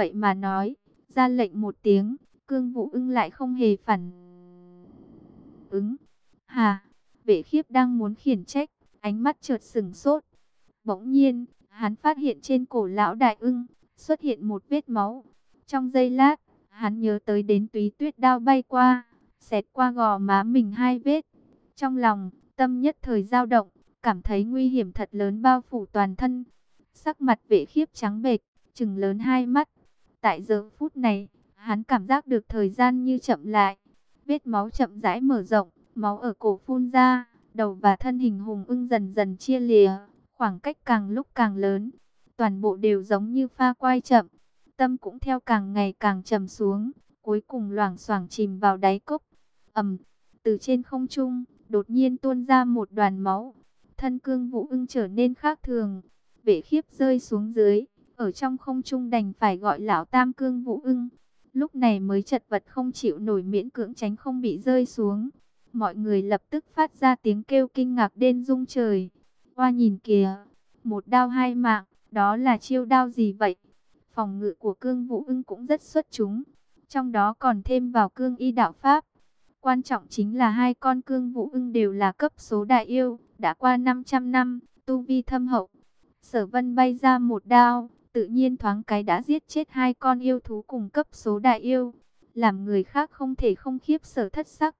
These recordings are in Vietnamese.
Vậy mà nói, ra lệnh một tiếng, cương vũ ưng lại không hề phản ứng. Hà, vệ khiếp đang muốn khiển trách, ánh mắt chợt sừng sốt. Bỗng nhiên, hắn phát hiện trên cổ lão đại ưng, xuất hiện một vết máu. Trong giây lát, hắn nhớ tới đến túy tuyết đao bay qua, xẹt qua gò má mình hai vết. Trong lòng, tâm nhất thời dao động, cảm thấy nguy hiểm thật lớn bao phủ toàn thân. Sắc mặt vệ khiếp trắng bệch, trừng lớn hai mắt. Tại giờ phút này, hắn cảm giác được thời gian như chậm lại. Vết máu chậm rãi mở rộng, máu ở cổ phun ra, đầu và thân hình hùng ưng dần dần chia lìa, khoảng cách càng lúc càng lớn. Toàn bộ đều giống như pha quay chậm, tâm cũng theo càng ngày càng trầm xuống, cuối cùng loảng xoảng chìm vào đáy cốc. ầm, từ trên không trung, đột nhiên tuôn ra một đoàn máu. Thân cương vũ ưng trở nên khác thường, vệ khiếp rơi xuống dưới, ở trong không trung đành phải gọi lão tam cương vũ ưng. Lúc này mới chật vật không chịu nổi miễn cưỡng tránh không bị rơi xuống. Mọi người lập tức phát ra tiếng kêu kinh ngạc đen rung trời. Hoa nhìn kìa, một đao hai mạng, đó là chiêu đao gì vậy? Phòng ngự của cương vũ ưng cũng rất xuất chúng. Trong đó còn thêm vào cương y đạo pháp. Quan trọng chính là hai con cương vũ ưng đều là cấp số đại yêu, đã qua 500 năm, tu vi thâm hậu. Sở vân bay ra một đao, tự nhiên thoáng cái đã giết chết hai con yêu thú cùng cấp số đại yêu. Làm người khác không thể không khiếp sở thất sắc.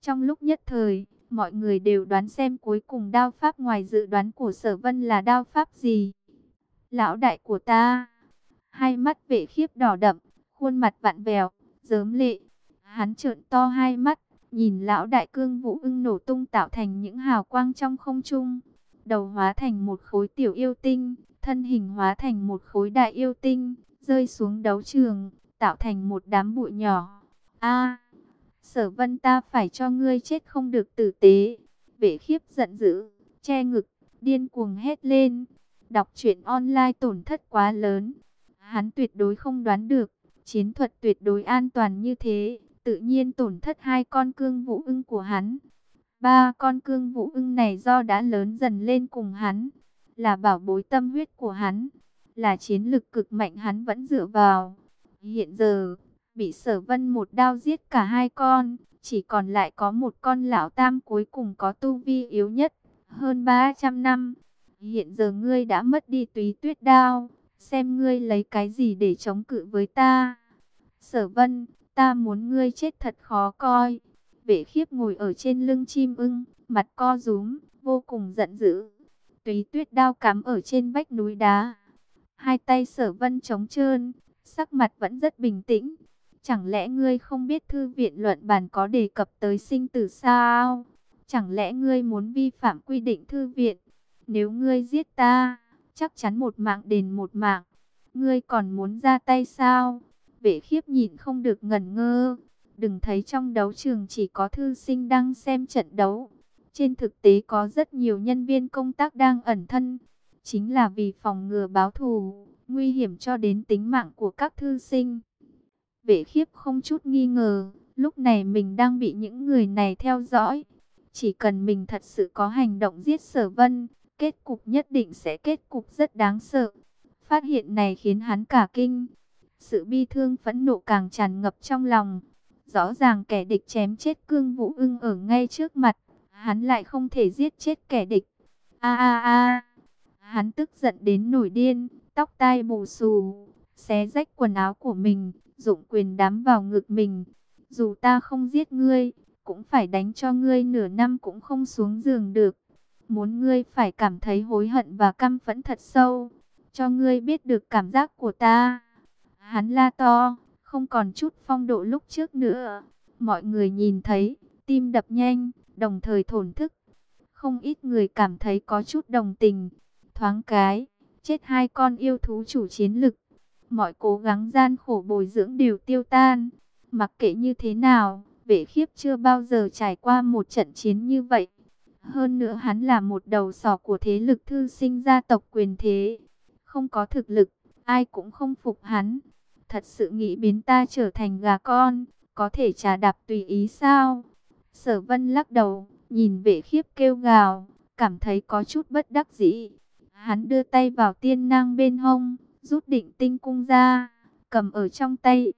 Trong lúc nhất thời, mọi người đều đoán xem cuối cùng đao pháp ngoài dự đoán của sở vân là đao pháp gì. Lão đại của ta, hai mắt vệ khiếp đỏ đậm, khuôn mặt vặn vẹo, dớm lệ. Hắn trợn to hai mắt, nhìn lão đại cương vũ ưng nổ tung tạo thành những hào quang trong không trung. Đầu hóa thành một khối tiểu yêu tinh, thân hình hóa thành một khối đại yêu tinh, rơi xuống đấu trường, tạo thành một đám bụi nhỏ. A, sở vân ta phải cho ngươi chết không được tử tế. Vệ khiếp giận dữ, che ngực, điên cuồng hét lên. Đọc truyện online tổn thất quá lớn. Hắn tuyệt đối không đoán được, chiến thuật tuyệt đối an toàn như thế, tự nhiên tổn thất hai con cương vũ ưng của hắn. Ba con cương vũ ưng này do đã lớn dần lên cùng hắn, là bảo bối tâm huyết của hắn, là chiến lực cực mạnh hắn vẫn dựa vào. Hiện giờ, bị sở vân một đao giết cả hai con, chỉ còn lại có một con lão tam cuối cùng có tu vi yếu nhất, hơn 300 năm. Hiện giờ ngươi đã mất đi túy tuyết đao, xem ngươi lấy cái gì để chống cự với ta. Sở vân, ta muốn ngươi chết thật khó coi. Vệ khiếp ngồi ở trên lưng chim ưng, mặt co rúm, vô cùng giận dữ. Túy tuyết đao cắm ở trên vách núi đá. Hai tay sở vân trống trơn, sắc mặt vẫn rất bình tĩnh. Chẳng lẽ ngươi không biết thư viện luận bàn có đề cập tới sinh tử sao? Chẳng lẽ ngươi muốn vi phạm quy định thư viện? Nếu ngươi giết ta, chắc chắn một mạng đền một mạng. Ngươi còn muốn ra tay sao? Vệ khiếp nhìn không được ngẩn ngơ. Đừng thấy trong đấu trường chỉ có thư sinh đang xem trận đấu. Trên thực tế có rất nhiều nhân viên công tác đang ẩn thân. Chính là vì phòng ngừa báo thù, nguy hiểm cho đến tính mạng của các thư sinh. Vệ khiếp không chút nghi ngờ, lúc này mình đang bị những người này theo dõi. Chỉ cần mình thật sự có hành động giết sở vân, kết cục nhất định sẽ kết cục rất đáng sợ. Phát hiện này khiến hắn cả kinh. Sự bi thương phẫn nộ càng tràn ngập trong lòng. Rõ ràng kẻ địch chém chết cương vũ ưng ở ngay trước mặt. Hắn lại không thể giết chết kẻ địch. A a a. Hắn tức giận đến nổi điên, tóc tai bù xù, xé rách quần áo của mình, dụng quyền đám vào ngực mình. Dù ta không giết ngươi, cũng phải đánh cho ngươi nửa năm cũng không xuống giường được. Muốn ngươi phải cảm thấy hối hận và căm phẫn thật sâu, cho ngươi biết được cảm giác của ta. Hắn la to, không còn chút phong độ lúc trước nữa. Mọi người nhìn thấy, tim đập nhanh, đồng thời thổn thức. Không ít người cảm thấy có chút đồng tình. Thoáng cái, chết hai con yêu thú chủ chiến lực. Mọi cố gắng gian khổ bồi dưỡng đều tiêu tan. Mặc kệ như thế nào, vệ khiếp chưa bao giờ trải qua một trận chiến như vậy. Hơn nữa hắn là một đầu sỏ của thế lực thư sinh gia tộc quyền thế. Không có thực lực, ai cũng không phục hắn. Thật sự nghĩ biến ta trở thành gà con, có thể trà đạp tùy ý sao? Sở vân lắc đầu, nhìn vệ khiếp kêu gào, cảm thấy có chút bất đắc dĩ. Hắn đưa tay vào tiên nang bên hông, rút định tinh cung ra, cầm ở trong tay.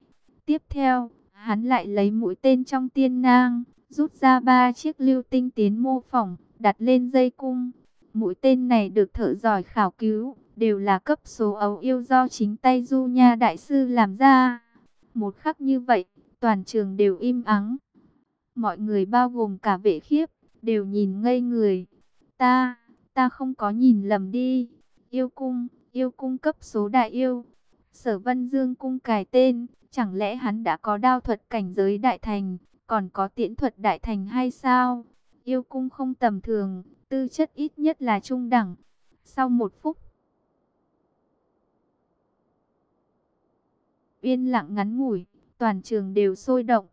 Tiếp theo, hắn lại lấy mũi tên trong tiên nang, rút ra ba chiếc lưu tinh tiến mô phỏng, đặt lên dây cung. Mũi tên này được thợ giỏi khảo cứu, đều là cấp số ấu yêu do chính tay Du Nha Đại Sư làm ra. Một khắc như vậy, toàn trường đều im ắng. Mọi người bao gồm cả vệ khiếp, đều nhìn ngây người. Ta, ta không có nhìn lầm đi. Yêu cung, yêu cung cấp số đại yêu. Sở Vân Dương cung cài tên, chẳng lẽ hắn đã có đao thuật cảnh giới đại thành, còn có tiễn thuật đại thành hay sao? Yêu cung không tầm thường, tư chất ít nhất là trung đẳng. Sau một phút, yên lặng ngắn ngủi, toàn trường đều sôi động.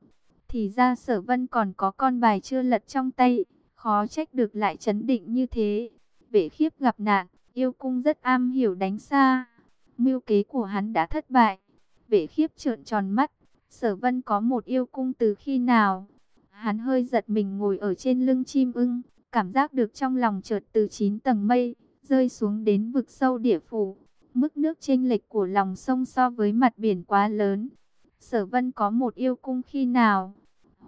Thì ra sở vân còn có con bài chưa lật trong tay, khó trách được lại chấn định như thế. Vệ khiếp gặp nạn, yêu cung rất am hiểu đánh xa. Mưu kế của hắn đã thất bại. Vệ khiếp trợn tròn mắt, sở vân có một yêu cung từ khi nào? Hắn hơi giật mình ngồi ở trên lưng chim ưng, cảm giác được trong lòng chợt từ 9 tầng mây, rơi xuống đến vực sâu địa phủ. Mức nước chênh lệch của lòng sông so với mặt biển quá lớn. Sở vân có một yêu cung khi nào?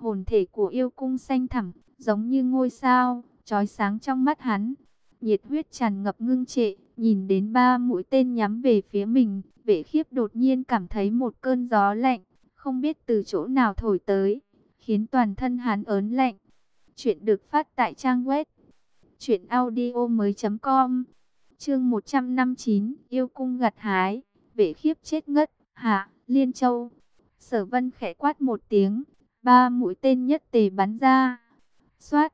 Hồn thể của yêu cung xanh thẳm, giống như ngôi sao, trói sáng trong mắt hắn. Nhiệt huyết tràn ngập ngưng trệ, nhìn đến ba mũi tên nhắm về phía mình, vệ khiếp đột nhiên cảm thấy một cơn gió lạnh, không biết từ chỗ nào thổi tới, khiến toàn thân hắn ớn lạnh. Chuyện được phát tại trang web truyệnaudiomoi.com. Chương 159, yêu cung gặt hái, vệ khiếp chết ngất, hạ, Liên Châu. Sở Vân khẽ quát một tiếng, ba mũi tên nhất tề bắn ra. Xoát,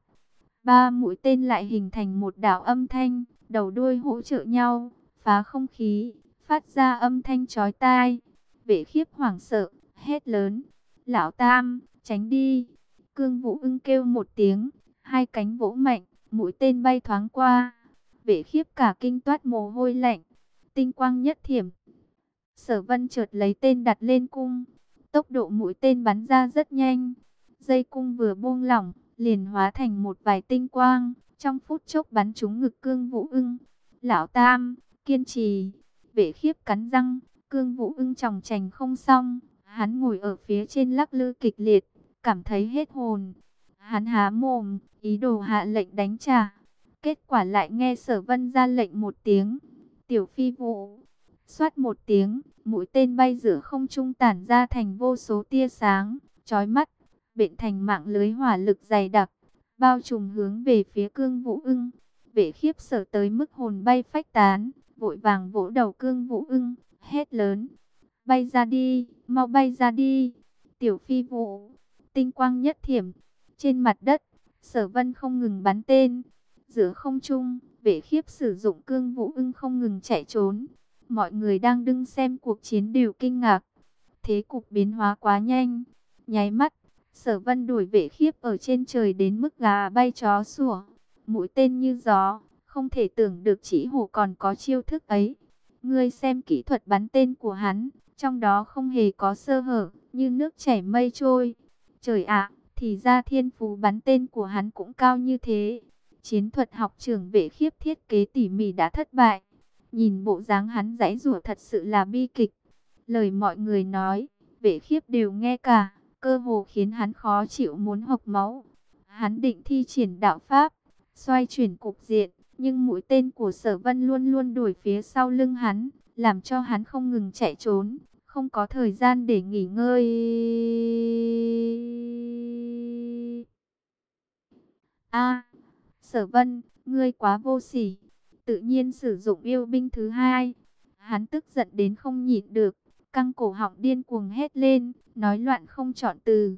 ba mũi tên lại hình thành một đạo âm thanh, đầu đuôi hỗ trợ nhau, phá không khí, phát ra âm thanh chói tai. Vệ khiếp hoảng sợ, hét lớn, "Lão Tam, tránh đi!" Cương Vũ Ưng kêu một tiếng, hai cánh vỗ mạnh, mũi tên bay thoáng qua. Vệ khiếp cả kinh toát mồ hôi lạnh, tinh quang nhất thiểm. Sở Vân chợt lấy tên đặt lên cung, tốc độ mũi tên bắn ra rất nhanh. Dây cung vừa buông lỏng, liền hóa thành một vài tinh quang, trong phút chốc bắn trúng ngực Cương Vũ Ưng. Lão Tam, kiên trì. Vệ khiếp cắn răng, Cương Vũ Ưng tròng trành không xong, hắn ngồi ở phía trên lắc lư kịch liệt, cảm thấy hết hồn. Hắn há mồm, ý đồ hạ lệnh đánh trả. Kết quả lại nghe sở vân ra lệnh một tiếng. Tiểu phi vụ. Xoát một tiếng, mũi tên bay giữa không trung tản ra thành vô số tia sáng, chói mắt, bệnh thành mạng lưới hỏa lực dày đặc, bao trùm hướng về phía cương vũ ưng. Vệ khiếp sở tới mức hồn bay phách tán, vội vàng vỗ đầu cương vũ ưng, hét lớn. Bay ra đi, mau bay ra đi. Tiểu phi vũ, tinh quang nhất thiểm, trên mặt đất, sở vân không ngừng bắn tên. Giữa không trung, vệ khiếp sử dụng cương vũ ưng không ngừng chạy trốn. Mọi người đang đứng xem cuộc chiến đều kinh ngạc. Thế cục biến hóa quá nhanh. Nháy mắt, sở vân đuổi vệ khiếp ở trên trời đến mức gà bay chó sủa. Mũi tên như gió, không thể tưởng được chỉ hổ còn có chiêu thức ấy. Ngươi xem kỹ thuật bắn tên của hắn, trong đó không hề có sơ hở, như nước chảy mây trôi. Trời ạ, thì ra thiên phú bắn tên của hắn cũng cao như thế. Chiến thuật học trưởng vệ khiếp thiết kế tỉ mỉ đã thất bại. Nhìn bộ dáng hắn giãy rủa thật sự là bi kịch. Lời mọi người nói, vệ khiếp đều nghe cả, cơ hồ khiến hắn khó chịu muốn hộc máu. Hắn định thi triển đạo pháp, xoay chuyển cục diện, nhưng mũi tên của sở vân luôn luôn đuổi phía sau lưng hắn, làm cho hắn không ngừng chạy trốn, không có thời gian để nghỉ ngơi. A, sở vân, ngươi quá vô sỉ, tự nhiên sử dụng yêu binh thứ hai. Hắn tức giận đến không nhịn được, căng cổ họng điên cuồng hét lên, nói loạn không chọn từ.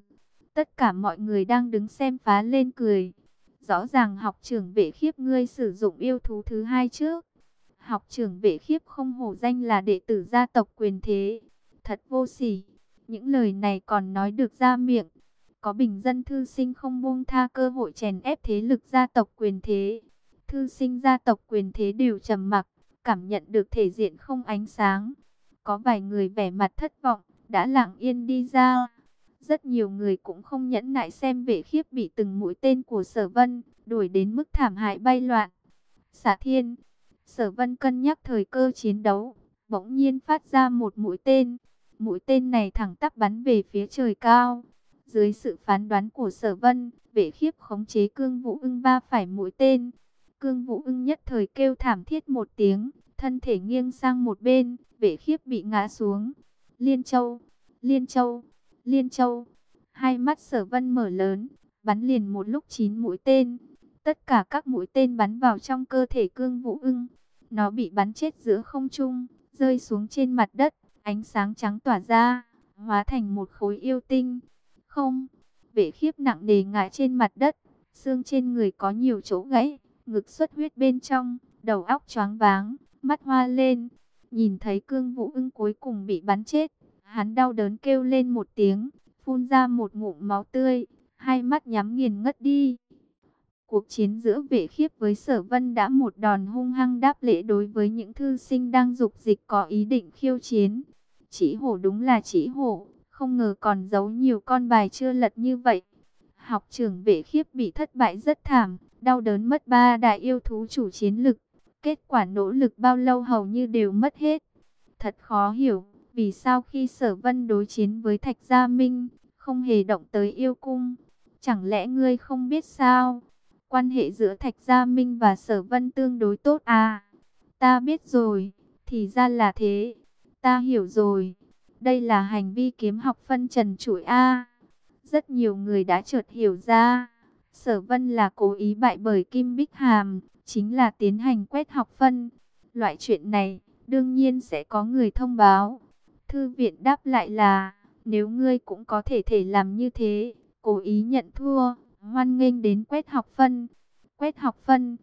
Tất cả mọi người đang đứng xem phá lên cười. Rõ ràng học trưởng vệ khiếp ngươi sử dụng yêu thú thứ hai trước. Học trưởng vệ khiếp không hổ danh là đệ tử gia tộc quyền thế. Thật vô sỉ. Những lời này còn nói được ra miệng. Có bình dân thư sinh không buông tha cơ hội chèn ép thế lực gia tộc quyền thế. Thư sinh gia tộc quyền thế đều trầm mặc, cảm nhận được thể diện không ánh sáng. Có vài người vẻ mặt thất vọng, đã lặng yên đi ra. Rất nhiều người cũng không nhẫn nại xem vệ khiếp bị từng mũi tên của sở vân, đuổi đến mức thảm hại bay loạn. Xả thiên, sở vân cân nhắc thời cơ chiến đấu, bỗng nhiên phát ra một mũi tên. Mũi tên này thẳng tắp bắn về phía trời cao. Dưới sự phán đoán của sở vân, vệ khiếp khống chế cương vũ ưng ba phải mũi tên. Cương vũ ưng nhất thời kêu thảm thiết một tiếng, thân thể nghiêng sang một bên, vệ khiếp bị ngã xuống. Liên châu, liên châu, liên châu. Hai mắt sở vân mở lớn, bắn liền một lúc chín mũi tên. Tất cả các mũi tên bắn vào trong cơ thể cương vũ ưng. Nó bị bắn chết giữa không trung, rơi xuống trên mặt đất, ánh sáng trắng tỏa ra, hóa thành một khối yêu tinh. Không, vệ khiếp nặng nề ngã trên mặt đất, xương trên người có nhiều chỗ gãy, ngực xuất huyết bên trong, đầu óc choáng váng, mắt hoa lên. Nhìn thấy cương vũ ưng cuối cùng bị bắn chết, hắn đau đớn kêu lên một tiếng, phun ra một ngụm máu tươi, hai mắt nhắm nghiền ngất đi. Cuộc chiến giữa vệ khiếp với sở vân đã một đòn hung hăng đáp lễ đối với những thư sinh đang dục dịch có ý định khiêu chiến. Chỉ hổ đúng là chỉ hổ, không ngờ còn giấu nhiều con bài chưa lật như vậy. Học trưởng vệ khiếp bị thất bại rất thảm, đau đớn mất ba đại yêu thú chủ chiến lực. Kết quả nỗ lực bao lâu hầu như đều mất hết. Thật khó hiểu, vì sao khi sở vân đối chiến với Thạch Gia Minh, không hề động tới yêu cung. Chẳng lẽ ngươi không biết sao? Quan hệ giữa Thạch Gia Minh và Sở Vân tương đối tốt à? Ta biết rồi, thì ra là thế. Ta hiểu rồi. Đây là hành vi kiếm học phân trần trụi A. Rất nhiều người đã chợt hiểu ra. Sở Vân là cố ý bại bởi Kim Bích Hàm, chính là tiến hành quét học phân. Loại chuyện này, đương nhiên sẽ có người thông báo. Thư viện đáp lại là, nếu ngươi cũng có thể thể làm như thế, cố ý nhận thua, hoan nghênh đến quét học phân. Quét học phân,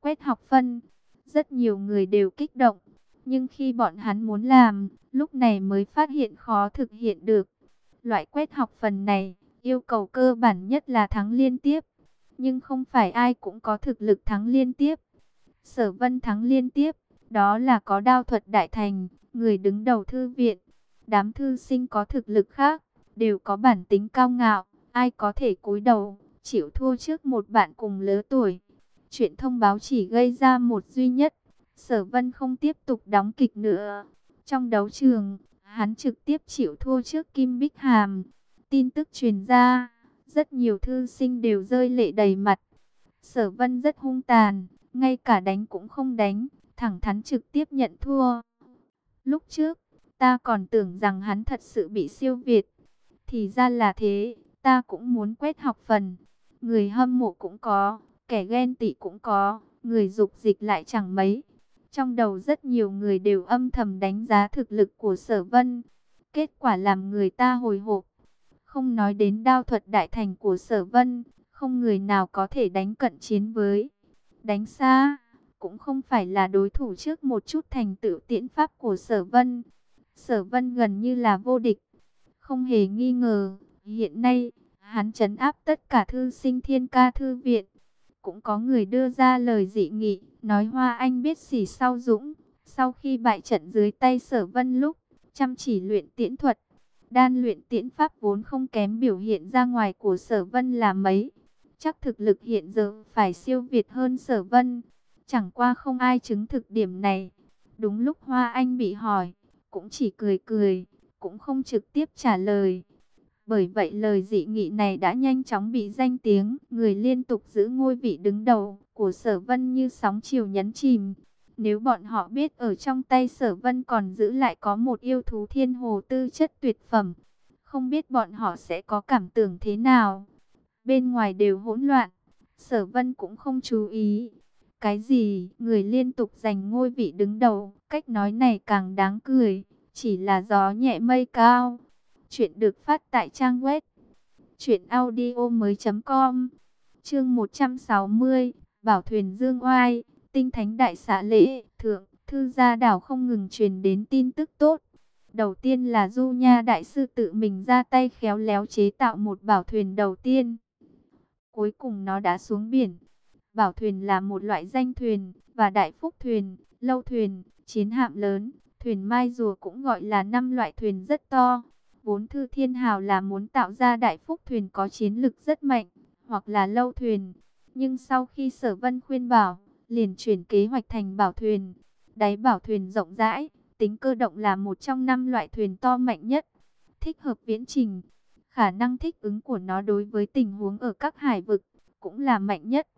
quét học phân. Rất nhiều người đều kích động, nhưng khi bọn hắn muốn làm, lúc này mới phát hiện khó thực hiện được. Loại quét học phần này, yêu cầu cơ bản nhất là thắng liên tiếp, nhưng không phải ai cũng có thực lực thắng liên tiếp. Sở Vân thắng liên tiếp, đó là có đao thuật đại thành, người đứng đầu thư viện. Đám thư sinh có thực lực khác, đều có bản tính cao ngạo, ai có thể cúi đầu, chịu thua trước một bạn cùng lứa tuổi. Chuyện thông báo chỉ gây ra một duy nhất, Sở Vân không tiếp tục đóng kịch nữa. Trong đấu trường, hắn trực tiếp chịu thua trước Kim Bích Hàm. Tin tức truyền ra, rất nhiều thư sinh đều rơi lệ đầy mặt. Sở Vân rất hung tàn, ngay cả đánh cũng không đánh, thẳng thắn trực tiếp nhận thua. Lúc trước, ta còn tưởng rằng hắn thật sự bị siêu việt. Thì ra là thế, ta cũng muốn quét học phần. Người hâm mộ cũng có, kẻ ghen tị cũng có, người dục dịch lại chẳng mấy. Trong đầu rất nhiều người đều âm thầm đánh giá thực lực của sở vân. Kết quả làm người ta hồi hộp. Không nói đến đao thuật đại thành của sở vân, không người nào có thể đánh cận chiến với. Đánh xa, cũng không phải là đối thủ trước một chút thành tựu tiễn pháp của sở vân. Sở vân gần như là vô địch. Không hề nghi ngờ, hiện nay, hắn chấn áp tất cả thư sinh thiên ca thư viện. Cũng có người đưa ra lời dị nghị, nói Hoa Anh biết xỉ sau dũng. Sau khi bại trận dưới tay sở vân lúc, chăm chỉ luyện tiễn thuật. Đan luyện tiễn pháp vốn không kém biểu hiện ra ngoài của sở vân là mấy. Chắc thực lực hiện giờ phải siêu việt hơn sở vân. Chẳng qua không ai chứng thực điểm này. Đúng lúc Hoa Anh bị hỏi, cũng chỉ cười cười, cũng không trực tiếp trả lời. Bởi vậy lời dị nghị này đã nhanh chóng bị danh tiếng, người liên tục giữ ngôi vị đứng đầu của sở vân như sóng chiều nhấn chìm. Nếu bọn họ biết ở trong tay sở vân còn giữ lại có một yêu thú thiên hồ tư chất tuyệt phẩm, không biết bọn họ sẽ có cảm tưởng thế nào. Bên ngoài đều hỗn loạn, sở vân cũng không chú ý. Cái gì, người liên tục giành ngôi vị đứng đầu, cách nói này càng đáng cười, chỉ là gió nhẹ mây cao. Chuyện được phát tại trang web truyệnaudiomoi.com. Chương 160, Bảo thuyền Dương Oai, Tinh Thánh đại xã lễ, thượng, thư gia đảo không ngừng truyền đến tin tức tốt. Đầu tiên là Du Nha đại sư tự mình ra tay khéo léo chế tạo một bảo thuyền đầu tiên. Cuối cùng nó đã xuống biển. Bảo thuyền là một loại danh thuyền và đại phúc thuyền, lâu thuyền, chiến hạm lớn, thuyền mai rùa cũng gọi là năm loại thuyền rất to. Vốn Thư Thiên Hào là muốn tạo ra đại phúc thuyền có chiến lực rất mạnh, hoặc là lâu thuyền. Nhưng sau khi Sở Vân khuyên bảo, liền chuyển kế hoạch thành bảo thuyền. Đáy bảo thuyền rộng rãi, tính cơ động là một trong năm loại thuyền to mạnh nhất. Thích hợp viễn trình, khả năng thích ứng của nó đối với tình huống ở các hải vực cũng là mạnh nhất.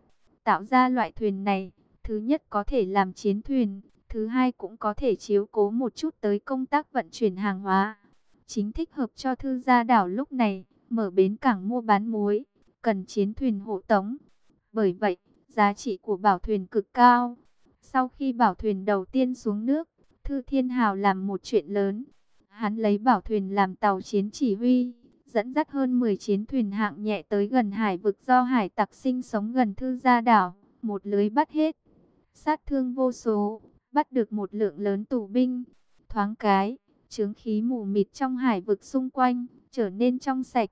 Tạo ra loại thuyền này, thứ nhất có thể làm chiến thuyền, thứ hai cũng có thể chiếu cố một chút tới công tác vận chuyển hàng hóa. Chính thích hợp cho thư gia đảo lúc này, mở bến cảng mua bán muối, cần chiến thuyền hộ tống. Bởi vậy, giá trị của bảo thuyền cực cao. Sau khi bảo thuyền đầu tiên xuống nước, Thư Thiên Hào làm một chuyện lớn. Hắn lấy bảo thuyền làm tàu chiến chỉ huy, dẫn dắt hơn 10 chiến thuyền hạng nhẹ tới gần hải vực do hải tặc sinh sống gần Thư Gia Đảo, một lưới bắt hết. Sát thương vô số, bắt được một lượng lớn tù binh. Thoáng cái, chướng khí mù mịt trong hải vực xung quanh, trở nên trong sạch.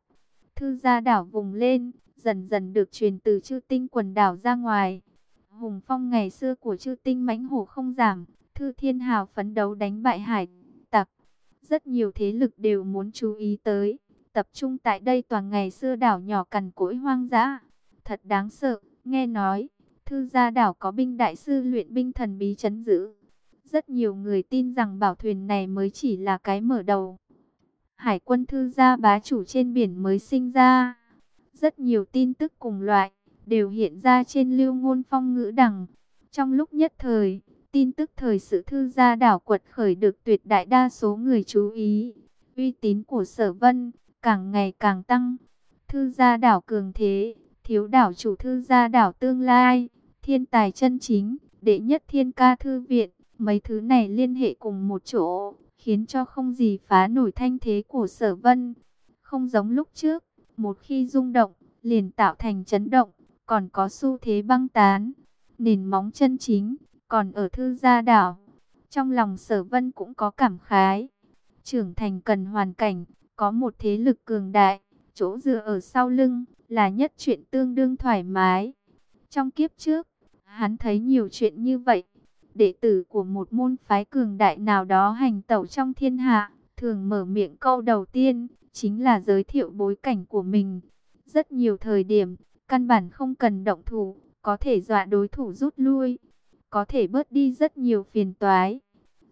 Thư Gia Đảo vùng lên, dần dần được truyền từ chư tinh quần đảo ra ngoài. Hùng phong ngày xưa của chư tinh mãnh hổ không giảm, Thư Thiên Hào phấn đấu đánh bại hải tặc. Rất nhiều thế lực đều muốn chú ý tới, tập trung tại đây toàn ngày xưa đảo nhỏ cằn cỗi hoang dã. Thật đáng sợ, nghe nói, Thư gia đảo có binh đại sư luyện binh thần bí chấn giữ. Rất nhiều người tin rằng bảo thuyền này mới chỉ là cái mở đầu. Hải quân thư gia bá chủ trên biển mới sinh ra rất nhiều tin tức cùng loại đều hiện ra trên lưu ngôn phong ngữ đằng. Trong lúc nhất thời, tin tức thời sự thư gia đảo quật khởi được tuyệt đại đa số người chú ý. Uy tín của sở vân càng ngày càng tăng. Thư gia đảo cường thế, thiếu đảo chủ thư gia đảo tương lai, thiên tài chân chính, đệ nhất thiên ca thư viện. Mấy thứ này liên hệ cùng một chỗ, khiến cho không gì phá nổi thanh thế của sở vân. Không giống lúc trước, một khi rung động, liền tạo thành chấn động, còn có xu thế băng tán. Nền móng chân chính, còn ở thư gia đảo. Trong lòng sở vân cũng có cảm khái. Trưởng thành cần hoàn cảnh, có một thế lực cường đại, chỗ dựa ở sau lưng, là nhất chuyện tương đương thoải mái. Trong kiếp trước, hắn thấy nhiều chuyện như vậy. Đệ tử của một môn phái cường đại nào đó hành tẩu trong thiên hạ, thường mở miệng câu đầu tiên, chính là giới thiệu bối cảnh của mình. Rất nhiều thời điểm, căn bản không cần động thủ, có thể dọa đối thủ rút lui, có thể bớt đi rất nhiều phiền toái.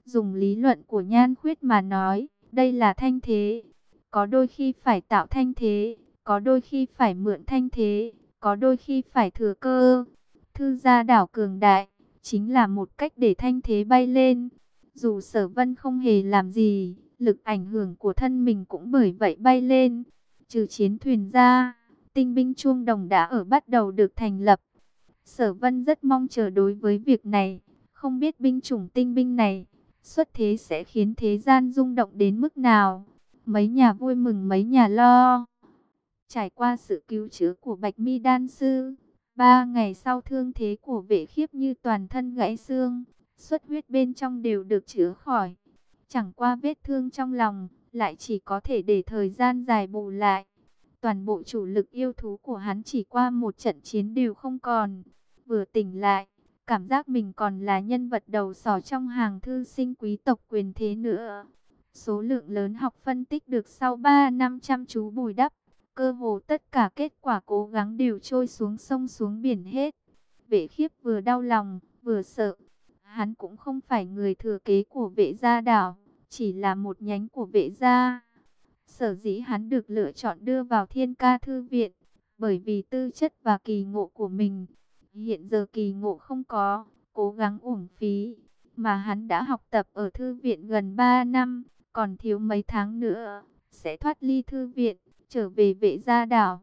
Dùng lý luận của nhan khuyết mà nói, đây là thanh thế. Có đôi khi phải tạo thanh thế, có đôi khi phải mượn thanh thế, có đôi khi phải thừa cơ. Thư gia đảo cường đại, chính là một cách để thanh thế bay lên. Dù sở vân không hề làm gì, lực ảnh hưởng của thân mình cũng bởi vậy bay lên. Trừ chiến thuyền ra, tinh binh chuông đồng đã ở bắt đầu được thành lập. Sở vân rất mong chờ đối với việc này, không biết binh chủng tinh binh này, xuất thế sẽ khiến thế gian rung động đến mức nào. Mấy nhà vui mừng mấy nhà lo. Trải qua sự cứu chữa của Bạch Mi Đan Sư, ba ngày sau thương thế của vệ khiếp như toàn thân gãy xương, xuất huyết bên trong đều được chữa khỏi. Chẳng qua vết thương trong lòng, lại chỉ có thể để thời gian dài bù lại. Toàn bộ chủ lực yêu thú của hắn chỉ qua một trận chiến đều không còn. Vừa tỉnh lại, cảm giác mình còn là nhân vật đầu sỏ trong hàng thư sinh quý tộc quyền thế nữa. Số lượng lớn học phân tích được sau 3 năm chăm chú bùi đắp. Cơ hồ tất cả kết quả cố gắng đều trôi xuống sông xuống biển hết. Vệ khiếp vừa đau lòng, vừa sợ. Hắn cũng không phải người thừa kế của vệ gia đảo, chỉ là một nhánh của vệ gia. Sở dĩ hắn được lựa chọn đưa vào thiên ca thư viện, bởi vì tư chất và kỳ ngộ của mình. Hiện giờ kỳ ngộ không có, cố gắng uổng phí, mà hắn đã học tập ở thư viện gần 3 năm, còn thiếu mấy tháng nữa, sẽ thoát ly thư viện, trở về vệ gia đảo.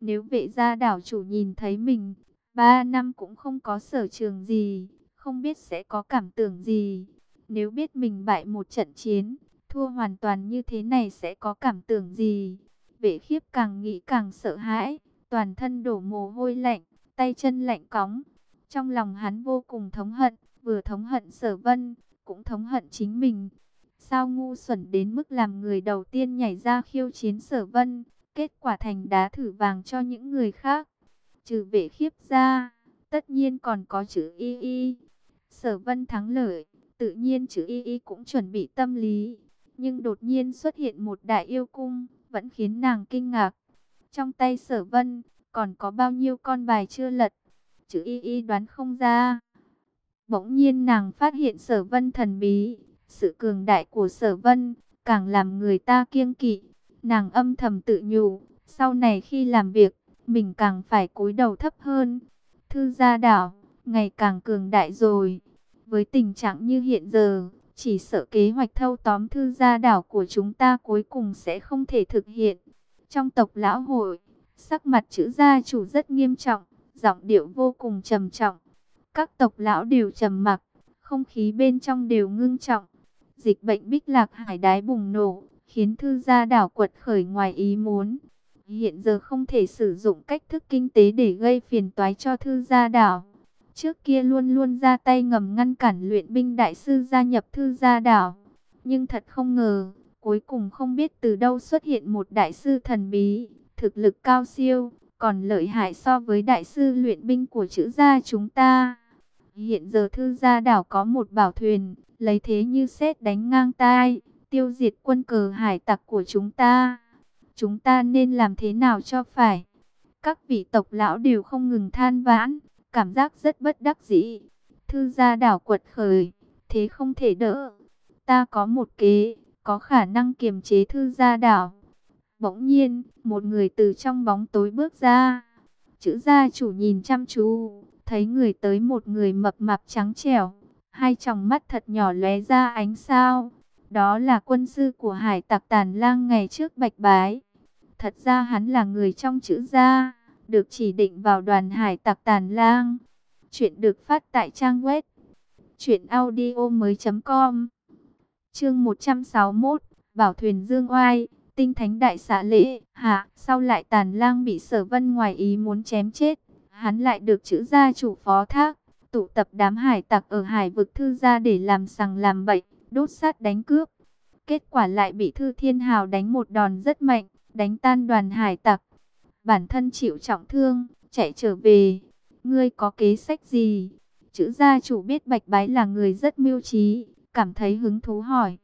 Nếu vệ gia đảo chủ nhìn thấy mình, 3 năm cũng không có sở trường gì, không biết sẽ có cảm tưởng gì. Nếu biết mình bại một trận chiến, thua hoàn toàn như thế này sẽ có cảm tưởng gì? Vệ khiếp càng nghĩ càng sợ hãi, toàn thân đổ mồ hôi lạnh, tay chân lạnh cóng. Trong lòng hắn vô cùng thống hận, vừa thống hận sở vân, cũng thống hận chính mình. Sao ngu xuẩn đến mức làm người đầu tiên nhảy ra khiêu chiến sở vân, kết quả thành đá thử vàng cho những người khác. Trừ vệ khiếp ra, tất nhiên còn có chữ y y. Sở vân thắng lợi, tự nhiên chữ y y cũng chuẩn bị tâm lý nhưng đột nhiên xuất hiện một đại yêu cung, vẫn khiến nàng kinh ngạc. Trong tay sở vân, còn có bao nhiêu con bài chưa lật, chữ y y đoán không ra. Bỗng nhiên nàng phát hiện sở vân thần bí, Sự cường đại của sở vân, càng làm người ta kiêng kỵ. Nàng âm thầm tự nhủ, sau này khi làm việc, mình càng phải cúi đầu thấp hơn. Thư gia đảo, ngày càng cường đại rồi. Với tình trạng như hiện giờ, chỉ sợ kế hoạch thâu tóm thư gia đảo của chúng ta cuối cùng sẽ không thể thực hiện. Trong tộc lão hội, sắc mặt chữ gia chủ rất nghiêm trọng, giọng điệu vô cùng trầm trọng. Các tộc lão đều trầm mặc, không khí bên trong đều ngưng trọng. Dịch bệnh bích lạc hải đái bùng nổ, khiến thư gia đảo quật khởi ngoài ý muốn. Hiện giờ không thể sử dụng cách thức kinh tế để gây phiền toái cho thư gia đảo. Trước kia luôn luôn ra tay ngầm ngăn cản luyện binh đại sư gia nhập thư gia đảo. Nhưng thật không ngờ, cuối cùng không biết từ đâu xuất hiện một đại sư thần bí, thực lực cao siêu, còn lợi hại so với đại sư luyện binh của chữ gia chúng ta. Hiện giờ thư gia đảo có một bảo thuyền, lấy thế như xét đánh ngang tai, tiêu diệt quân cờ hải tặc của chúng ta. Chúng ta nên làm thế nào cho phải? Các vị tộc lão đều không ngừng than vãn, cảm giác rất bất đắc dĩ. Thư gia đảo quật khởi, thế không thể đỡ. Ta có một kế, có khả năng kiềm chế thư gia đảo. Bỗng nhiên, một người từ trong bóng tối bước ra. Chữ gia chủ nhìn chăm chú, thấy người tới một người mập mạp trắng trẻo, hai tròng mắt thật nhỏ lóe ra ánh sao. Đó là quân sư của hải tặc tàn lang ngày trước bạch bái. Thật ra hắn là người trong chữ gia, được chỉ định vào đoàn hải tặc tàn lang. Chuyện được phát tại trang web truyệnaudiomoi.com. Chương 161, Bảo thuyền Dương Oai, Tinh Thánh đại xạ lễ, hạ, sau lại Tàn Lang bị Sở Vân ngoài ý muốn chém chết, hắn lại được chữ gia chủ phó thác, tụ tập đám hải tặc ở hải vực thư gia để làm sằng làm bậy, đốt sát đánh cướp. Kết quả lại bị Thư Thiên Hào đánh một đòn rất mạnh, đánh tan đoàn hải tặc. Bản thân chịu trọng thương, chạy trở về. Ngươi có kế sách gì? Chữ gia chủ biết Bạch Bái là người rất mưu trí, cảm thấy hứng thú hỏi.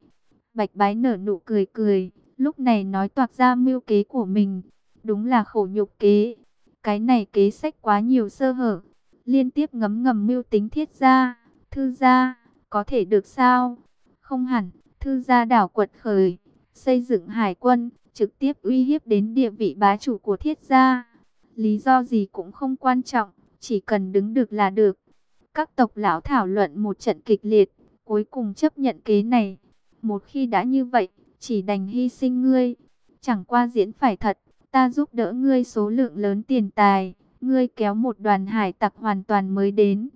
Bạch Bái nở nụ cười cười, lúc này nói toạc ra mưu kế của mình. Đúng là khổ nhục kế. Cái này kế sách quá nhiều sơ hở. Liên tiếp ngấm ngầm mưu tính thiết ra, thư gia, có thể được sao? Không hẳn, thư gia đảo quật khởi, xây dựng hải quân, trực tiếp uy hiếp đến địa vị bá chủ của thiết gia. Lý do gì cũng không quan trọng, chỉ cần đứng được là được. Các tộc lão thảo luận một trận kịch liệt, cuối cùng chấp nhận kế này. Một khi đã như vậy, chỉ đành hy sinh ngươi. Chẳng qua diễn phải thật, ta giúp đỡ ngươi số lượng lớn tiền tài, ngươi kéo một đoàn hải tặc hoàn toàn mới đến.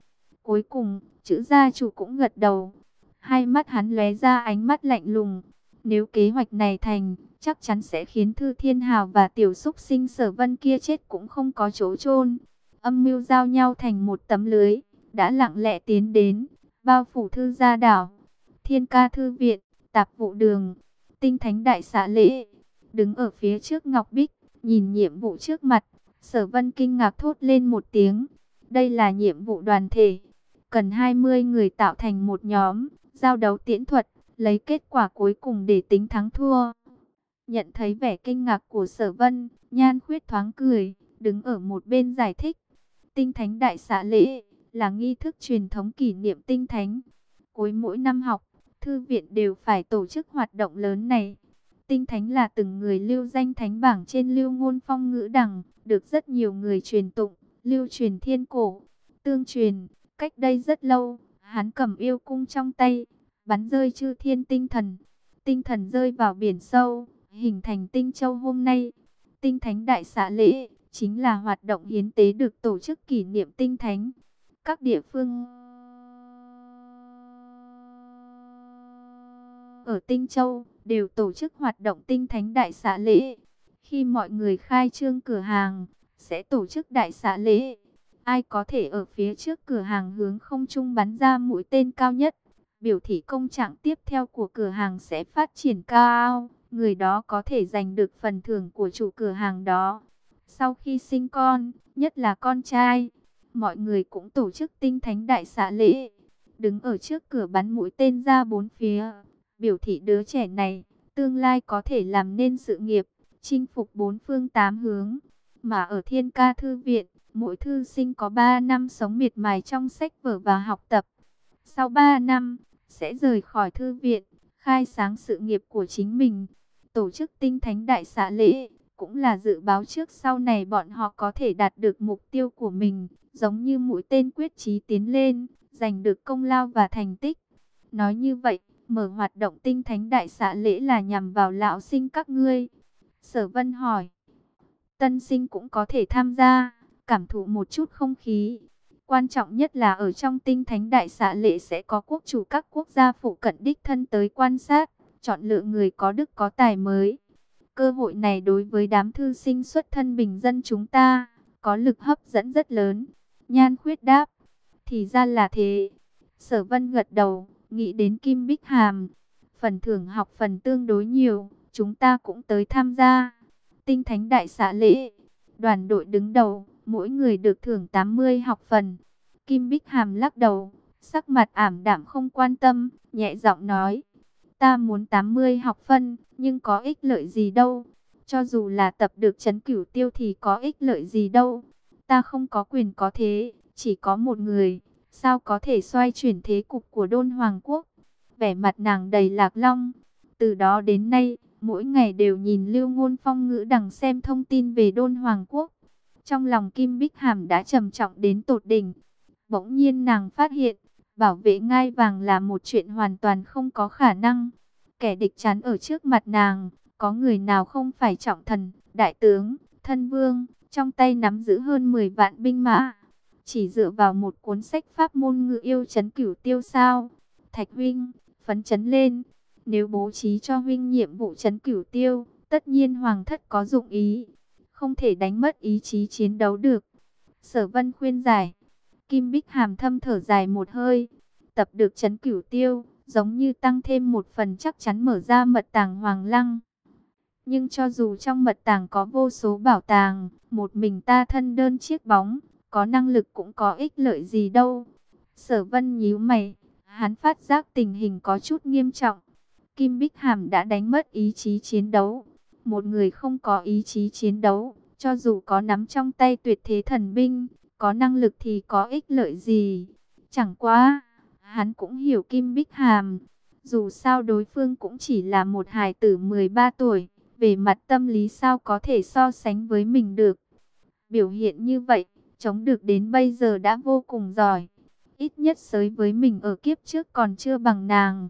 Cuối cùng, chữ gia chủ cũng gật đầu. Hai mắt hắn lóe ra ánh mắt lạnh lùng. Nếu kế hoạch này thành, chắc chắn sẽ khiến Thư Thiên Hào và tiểu xúc sinh sở vân kia chết cũng không có chỗ chôn. Âm mưu giao nhau thành một tấm lưới, đã lặng lẽ tiến đến, bao phủ thư gia đảo, thiên ca thư viện, tạp vụ đường, tinh thánh đại xã lễ, đứng ở phía trước Ngọc Bích, nhìn nhiệm vụ trước mặt, sở vân kinh ngạc thốt lên một tiếng, đây là nhiệm vụ đoàn thể, cần 20 người tạo thành một nhóm, giao đấu tiễn thuật, lấy kết quả cuối cùng để tính thắng thua. Nhận thấy vẻ kinh ngạc của sở vân, nhan khuyết thoáng cười, đứng ở một bên giải thích. Tinh thánh đại xã lễ, là nghi thức truyền thống kỷ niệm tinh thánh. Cuối mỗi năm học, thư viện đều phải tổ chức hoạt động lớn này. Tinh thánh là từng người lưu danh thánh bảng trên lưu ngôn phong ngữ đằng, được rất nhiều người truyền tụng, lưu truyền thiên cổ, tương truyền. Cách đây rất lâu, hắn cầm yêu cung trong tay, bắn rơi chư thiên tinh thần. Tinh thần rơi vào biển sâu, hình thành tinh châu hôm nay. Tinh thánh đại xã lễ, chính là hoạt động hiến tế được tổ chức kỷ niệm tinh thánh. Các địa phương ở Tinh Châu đều tổ chức hoạt động tinh thánh đại xã lễ. Khi mọi người khai trương cửa hàng, sẽ tổ chức đại xã lễ. Ai có thể ở phía trước cửa hàng hướng không trung bắn ra mũi tên cao nhất, biểu thị công trạng tiếp theo của cửa hàng sẽ phát triển cao. Người đó có thể giành được phần thưởng của chủ cửa hàng đó. Sau khi sinh con, nhất là con trai, mọi người cũng tổ chức tinh thánh đại xã lễ. Đứng ở trước cửa bắn mũi tên ra bốn phía, biểu thị đứa trẻ này, tương lai có thể làm nên sự nghiệp, chinh phục bốn phương tám hướng. Mà ở thiên ca thư viện, mỗi thư sinh có 3 năm sống miệt mài trong sách vở và học tập. Sau 3 năm, sẽ rời khỏi thư viện, khai sáng sự nghiệp của chính mình. Tổ chức tinh thánh đại xã lễ, cũng là dự báo trước sau này bọn họ có thể đạt được mục tiêu của mình, giống như mũi tên quyết chí tiến lên, giành được công lao và thành tích. Nói như vậy, mở hoạt động tinh thánh đại xã lễ là nhằm vào lão sinh các ngươi. Sở Vân hỏi, tân sinh cũng có thể tham gia, cảm thụ một chút không khí. Quan trọng nhất là ở trong tinh thánh đại xã lễ sẽ có quốc chủ các quốc gia phụ cận đích thân tới quan sát, chọn lựa người có đức có tài mới. Cơ hội này đối với đám thư sinh xuất thân bình dân chúng ta, có lực hấp dẫn rất lớn. Nhan khuyết đáp, thì ra là thế. Sở vân gật đầu, nghĩ đến Kim Bích Hàm. Phần thưởng học phần tương đối nhiều, chúng ta cũng tới tham gia. Tinh Thánh Đại xã lễ, đoàn đội đứng đầu, mỗi người được thưởng 80 học phần. Kim Bích Hàm lắc đầu, sắc mặt ảm đạm không quan tâm, nhẹ giọng nói. Ta muốn 80 học phân, nhưng có ích lợi gì đâu. Cho dù là tập được chấn cửu tiêu thì có ích lợi gì đâu. Ta không có quyền có thế, chỉ có một người. Sao có thể xoay chuyển thế cục của đôn hoàng quốc? Vẻ mặt nàng đầy lạc long. Từ đó đến nay, mỗi ngày đều nhìn lưu ngôn phong ngữ đằng xem thông tin về đôn hoàng quốc. Trong lòng Kim Bích Hàm đã trầm trọng đến tột đỉnh. Bỗng nhiên nàng phát hiện, bảo vệ ngai vàng là một chuyện hoàn toàn không có khả năng. Kẻ địch chắn ở trước mặt nàng, có người nào không phải trọng thần, đại tướng, thân vương, trong tay nắm giữ hơn 10 vạn binh mã. Chỉ dựa vào một cuốn sách pháp môn ngự yêu chấn cửu tiêu sao. Thạch huynh, phấn chấn lên. Nếu bố trí cho huynh nhiệm vụ chấn cửu tiêu, tất nhiên hoàng thất có dụng ý. Không thể đánh mất ý chí chiến đấu được. Sở vân khuyên giải. Kim Bích Hàm thâm thở dài một hơi. Tập được chấn cửu tiêu, giống như tăng thêm một phần chắc chắn mở ra mật tàng hoàng lăng. Nhưng cho dù trong mật tàng có vô số bảo tàng, một mình ta thân đơn chiếc bóng, có năng lực cũng có ích lợi gì đâu. Sở vân nhíu mày, hắn phát giác tình hình có chút nghiêm trọng. Kim Bích Hàm đã đánh mất ý chí chiến đấu. Một người không có ý chí chiến đấu, cho dù có nắm trong tay tuyệt thế thần binh, có năng lực thì có ích lợi gì. Chẳng quá, hắn cũng hiểu Kim Bích Hàm. Dù sao đối phương cũng chỉ là một hài tử 13 tuổi, về mặt tâm lý sao có thể so sánh với mình được. Biểu hiện như vậy, chống được đến bây giờ đã vô cùng giỏi. Ít nhất sới với mình ở kiếp trước còn chưa bằng nàng.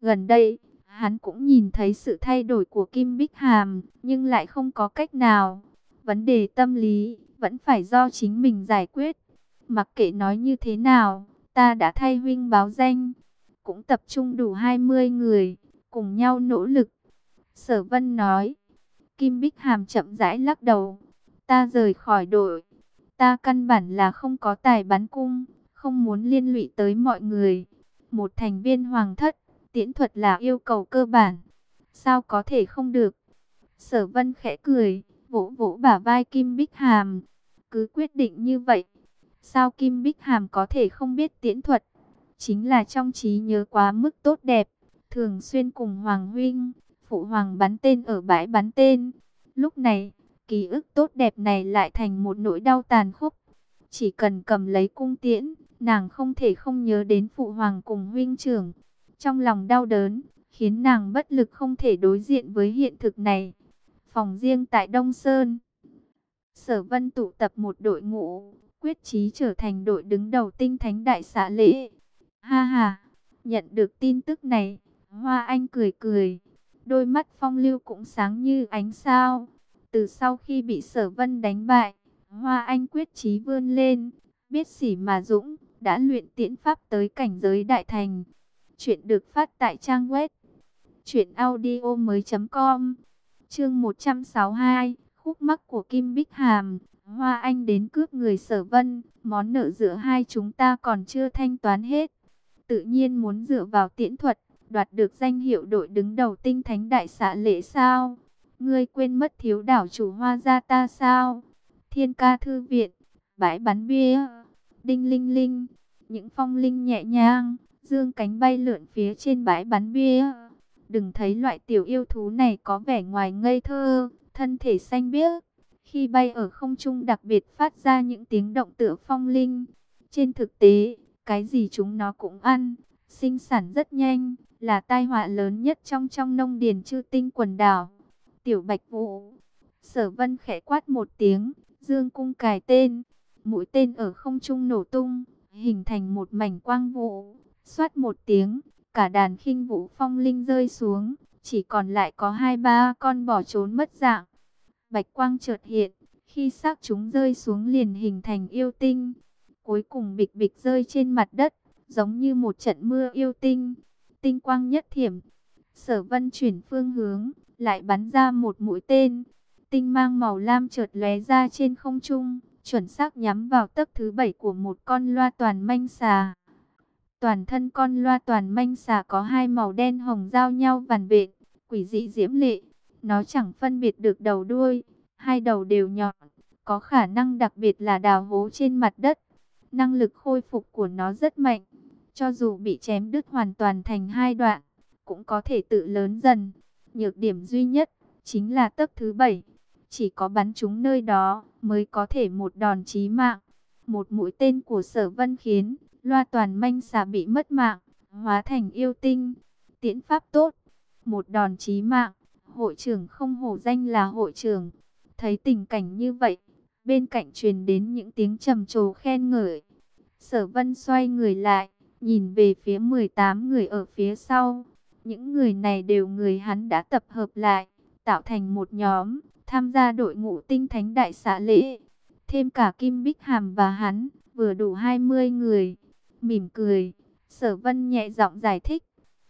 Gần đây, hắn cũng nhìn thấy sự thay đổi của Kim Bích Hàm, nhưng lại không có cách nào. Vấn đề tâm lý, vẫn phải do chính mình giải quyết. Mặc kệ nói như thế nào, ta đã thay huynh báo danh. Cũng tập trung đủ 20 người, cùng nhau nỗ lực. Sở Vân nói. Kim Bích Hàm chậm rãi lắc đầu. Ta rời khỏi đội. Ta căn bản là không có tài bắn cung, không muốn liên lụy tới mọi người. Một thành viên hoàng thất, tiễn thuật là yêu cầu cơ bản. Sao có thể không được? Sở Vân khẽ cười, vỗ vỗ bả vai Kim Bích Hàm. Cứ quyết định như vậy. Sao Kim Bích Hàm có thể không biết tiễn thuật? Chính là trong trí nhớ quá mức tốt đẹp. Thường xuyên cùng Hoàng Huynh, Phụ Hoàng bắn tên ở bãi bắn tên. Lúc này, ký ức tốt đẹp này lại thành một nỗi đau tàn khốc. Chỉ cần cầm lấy cung tiễn, nàng không thể không nhớ đến Phụ Hoàng cùng huynh trưởng. Trong lòng đau đớn, khiến nàng bất lực không thể đối diện với hiện thực này. Phòng riêng tại Đông Sơn. Sở Vân tụ tập một đội ngũ, quyết chí trở thành đội đứng đầu tinh thánh đại xã lễ. Ha ha, nhận được tin tức này, Hoa Anh cười cười, đôi mắt phong lưu cũng sáng như ánh sao. Từ sau khi bị sở vân đánh bại, Hoa Anh quyết chí vươn lên, biết sỉ mà dũng, đã luyện tiễn pháp tới cảnh giới đại thành. Chuyện được phát tại trang web truyệnaudiomoi.com. Chương 162, khúc mắc của Kim Bích Hàm, Hoa Anh đến cướp người Sở Vân, món nợ giữa hai chúng ta còn chưa thanh toán hết. Tự nhiên muốn dựa vào tiễn thuật, đoạt được danh hiệu đội đứng đầu tinh thánh đại xã lễ sao? Ngươi quên mất thiếu đảo chủ hoa gia ta sao? Thiên ca thư viện, bãi bắn bia, đinh linh linh, những phong linh nhẹ nhàng, dương cánh bay lượn phía trên bãi bắn bia. Đừng thấy loại tiểu yêu thú này có vẻ ngoài ngây thơ, thân thể xanh biếc. Khi bay ở không trung đặc biệt phát ra những tiếng động tựa phong linh. Trên thực tế, cái gì chúng nó cũng ăn, sinh sản rất nhanh, là tai họa lớn nhất trong trong nông điền chư tinh quần đảo. Tiểu Bạch Vũ, Sở Vân khẽ quát một tiếng, dương cung cài tên, mũi tên ở không trung nổ tung, hình thành một mảnh quang vụ, xoát một tiếng, cả đàn khinh vũ phong linh rơi xuống, chỉ còn lại có hai ba con bỏ trốn mất dạng. Bạch quang chợt hiện, khi xác chúng rơi xuống liền hình thành yêu tinh, cuối cùng bịch bịch rơi trên mặt đất, giống như một trận mưa yêu tinh. Tinh quang nhất thiểm, sở vân chuyển phương hướng, lại bắn ra một mũi tên. Tinh mang màu lam chợt lóe ra trên không trung, chuẩn xác nhắm vào tấc thứ bảy của một con loa toàn manh xà. Toàn thân con loa toàn manh xà có hai màu đen hồng giao nhau vằn vện, quỷ dị diễm lệ. Nó chẳng phân biệt được đầu đuôi, hai đầu đều nhọn, có khả năng đặc biệt là đào hố trên mặt đất. Năng lực khôi phục của nó rất mạnh, cho dù bị chém đứt hoàn toàn thành hai đoạn, cũng có thể tự lớn dần. Nhược điểm duy nhất chính là tấc thứ bảy, chỉ có bắn trúng nơi đó mới có thể một đòn chí mạng. Một mũi tên của Sở Vân khiến loa toàn manh xà bị mất mạng, hóa thành yêu tinh. Tiễn pháp tốt, một đòn chí mạng, hội trưởng không hổ danh là hội trưởng. Thấy tình cảnh như vậy, bên cạnh truyền đến những tiếng trầm trồ khen ngợi. Sở Vân xoay người lại, nhìn về phía 18 người ở phía sau. Những người này đều người hắn đã tập hợp lại, tạo thành một nhóm, tham gia đội ngũ tinh thánh đại xã lễ. Thêm cả Kim Bích Hàm và hắn, vừa đủ 20 người. Mỉm cười, sở vân nhẹ giọng giải thích.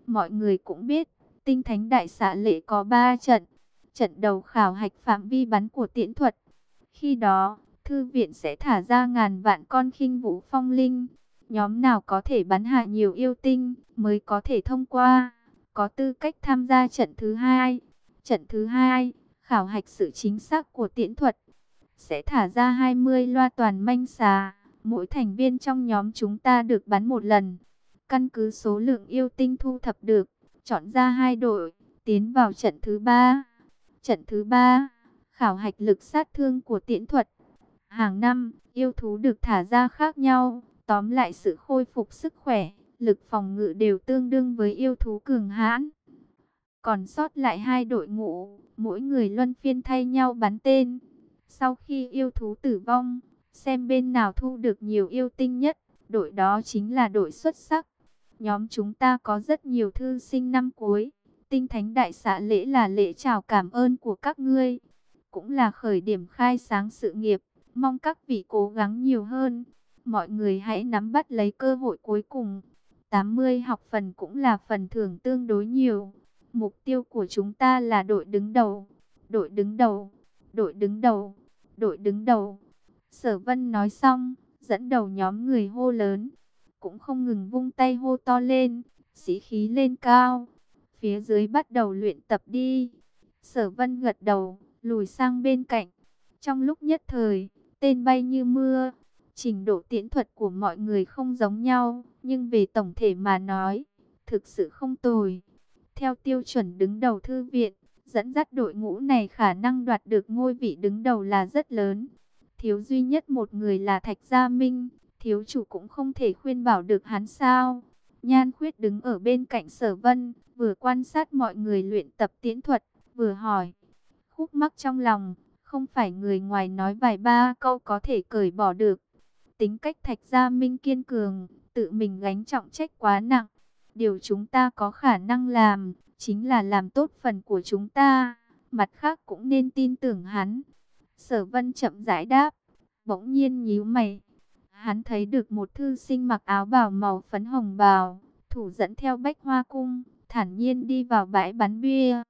Mọi người cũng biết, tinh thánh đại xạ lệ có 3 trận. Trận đầu khảo hạch phạm vi bắn của tiễn thuật. Khi đó, thư viện sẽ thả ra ngàn vạn con khinh vũ phong linh. Nhóm nào có thể bắn hạ nhiều yêu tinh mới có thể thông qua, có tư cách tham gia trận thứ hai. Trận thứ hai, khảo hạch sự chính xác của tiễn thuật, sẽ thả ra 20 loa toàn manh xà. Mỗi thành viên trong nhóm chúng ta được bắn một lần. Căn cứ số lượng yêu tinh thu thập được, chọn ra hai đội, tiến vào trận thứ ba. Trận thứ ba, khảo hạch lực sát thương của tiễn thuật. Hàng năm, yêu thú được thả ra khác nhau, tóm lại sự khôi phục sức khỏe, lực phòng ngự đều tương đương với yêu thú cường hãn. Còn sót lại hai đội ngũ, mỗi người luân phiên thay nhau bắn tên. Sau khi yêu thú tử vong, xem bên nào thu được nhiều yêu tinh nhất, đội đó chính là đội xuất sắc. Nhóm chúng ta có rất nhiều thư sinh năm cuối. Tinh Thánh Đại xã lễ là lễ chào cảm ơn của các ngươi. Cũng là khởi điểm khai sáng sự nghiệp. Mong các vị cố gắng nhiều hơn. Mọi người hãy nắm bắt lấy cơ hội cuối cùng. 80 học phần cũng là phần thưởng tương đối nhiều. Mục tiêu của chúng ta là đội đứng đầu. Đội đứng đầu. Đội đứng đầu. Đội đứng đầu. Sở Vân nói xong, dẫn đầu nhóm người hô lớn. Cũng không ngừng vung tay hô to lên. Sĩ khí lên cao. Phía dưới bắt đầu luyện tập đi. Sở Vân gật đầu, lùi sang bên cạnh. Trong lúc nhất thời, tên bay như mưa. Trình độ tiễn thuật của mọi người không giống nhau, nhưng về tổng thể mà nói, thực sự không tồi. Theo tiêu chuẩn đứng đầu thư viện, dẫn dắt đội ngũ này khả năng đoạt được ngôi vị đứng đầu là rất lớn. Thiếu duy nhất một người là Thạch Gia Minh, thiếu chủ cũng không thể khuyên bảo được hắn sao. Nhan khuyết đứng ở bên cạnh sở vân, vừa quan sát mọi người luyện tập tiễn thuật, vừa hỏi. Khúc mắc trong lòng, không phải người ngoài nói vài ba câu có thể cởi bỏ được. Tính cách Thạch Gia Minh kiên cường, tự mình gánh trọng trách quá nặng. Điều chúng ta có khả năng làm, chính là làm tốt phần của chúng ta. Mặt khác cũng nên tin tưởng hắn. Sở vân chậm rãi đáp, bỗng nhiên nhíu mày. Hắn thấy được một thư sinh mặc áo bào màu phấn hồng bào, thủ dẫn theo bách hoa cung, thản nhiên đi vào bãi bắn bia.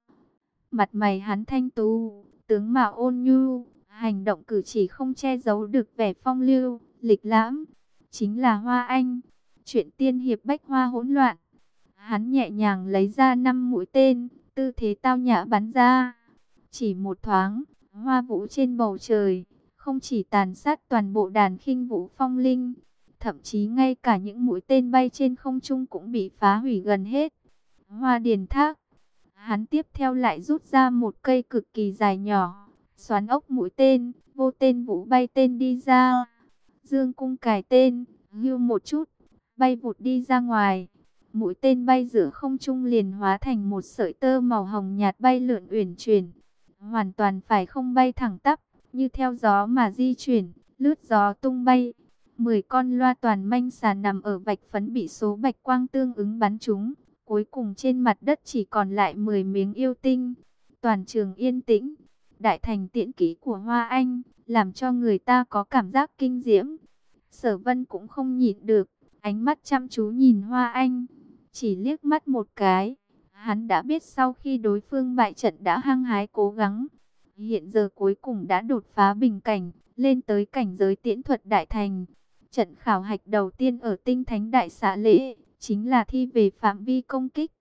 Mặt mày hắn thanh tú, tướng mạo ôn nhu, hành động cử chỉ không che giấu được vẻ phong lưu, lịch lãm. Chính là Hoa Anh, chuyện tiên hiệp bách hoa hỗn loạn. Hắn nhẹ nhàng lấy ra năm mũi tên, tư thế tao nhã bắn ra. Chỉ một thoáng, hoa vũ trên bầu trời, không chỉ tàn sát toàn bộ đàn khinh vũ phong linh, thậm chí ngay cả những mũi tên bay trên không trung cũng bị phá hủy gần hết. Hoa điền thác, hắn tiếp theo lại rút ra một cây cực kỳ dài nhỏ, xoắn ốc mũi tên, vô tên vũ bay tên đi ra. Dương cung cài tên, hưu một chút, bay vụt đi ra ngoài. mũi tên bay giữa không trung liền hóa thành một sợi tơ màu hồng nhạt bay lượn uyển chuyển, hoàn toàn phải không bay thẳng tắp, như theo gió mà di chuyển, lướt gió tung bay. Mười con loa toàn manh xà nằm ở vạch phấn bị số bạch quang tương ứng bắn chúng cuối cùng trên mặt đất chỉ còn lại 10 miếng yêu tinh. Toàn trường yên tĩnh, đại thành tiễn ký của Hoa Anh, làm cho người ta có cảm giác kinh diễm. Sở Vân cũng không nhịn được, ánh mắt chăm chú nhìn Hoa Anh, chỉ liếc mắt một cái, hắn đã biết sau khi đối phương bại trận đã hăng hái cố gắng, hiện giờ cuối cùng đã đột phá bình cảnh, lên tới cảnh giới tiễn thuật đại thành. Trận khảo hạch đầu tiên ở tinh thánh đại xã lễ, chính là thi về phạm vi công kích.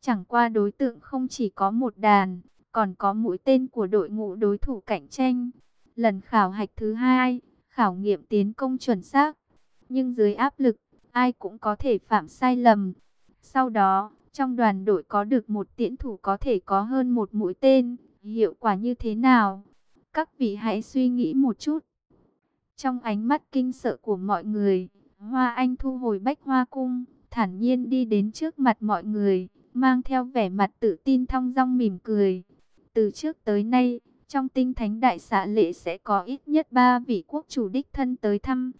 Chẳng qua đối tượng không chỉ có một đàn, còn có mũi tên của đội ngũ đối thủ cạnh tranh. Lần khảo hạch thứ hai, khảo nghiệm tiến công chuẩn xác. Nhưng dưới áp lực, ai cũng có thể phạm sai lầm. Sau đó, trong đoàn đội có được một tiễn thủ có thể có hơn một mũi tên. Hiệu quả như thế nào? Các vị hãy suy nghĩ một chút. Trong ánh mắt kinh sợ của mọi người, Hoa Anh thu hồi bách hoa cung, thản nhiên đi đến trước mặt mọi người, mang theo vẻ mặt tự tin thong dong mỉm cười. Từ trước tới nay, trong tinh thánh đại xã lễ sẽ có ít nhất ba vị quốc chủ đích thân tới thăm.